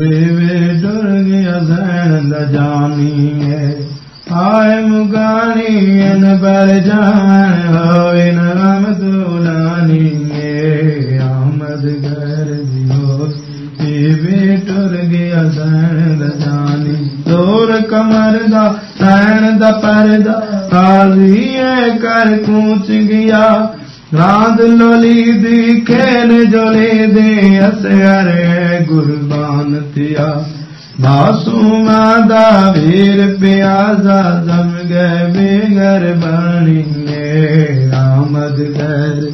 ٹر گیا زین جانی ہے۔ آئے مگانی ان پر جان ہوئے نرم دولانی ہے۔ آمد گھر دیو بی ٹر گیا زین جانی۔ دور کمر دا سین دا پردہ، قاضی کر کوچ گیا۔ لولی دی کھیل جلے دے اسیر قربان تیا معصوم دا ویر پیازا زم گئے بے گھر بانی آمد گھر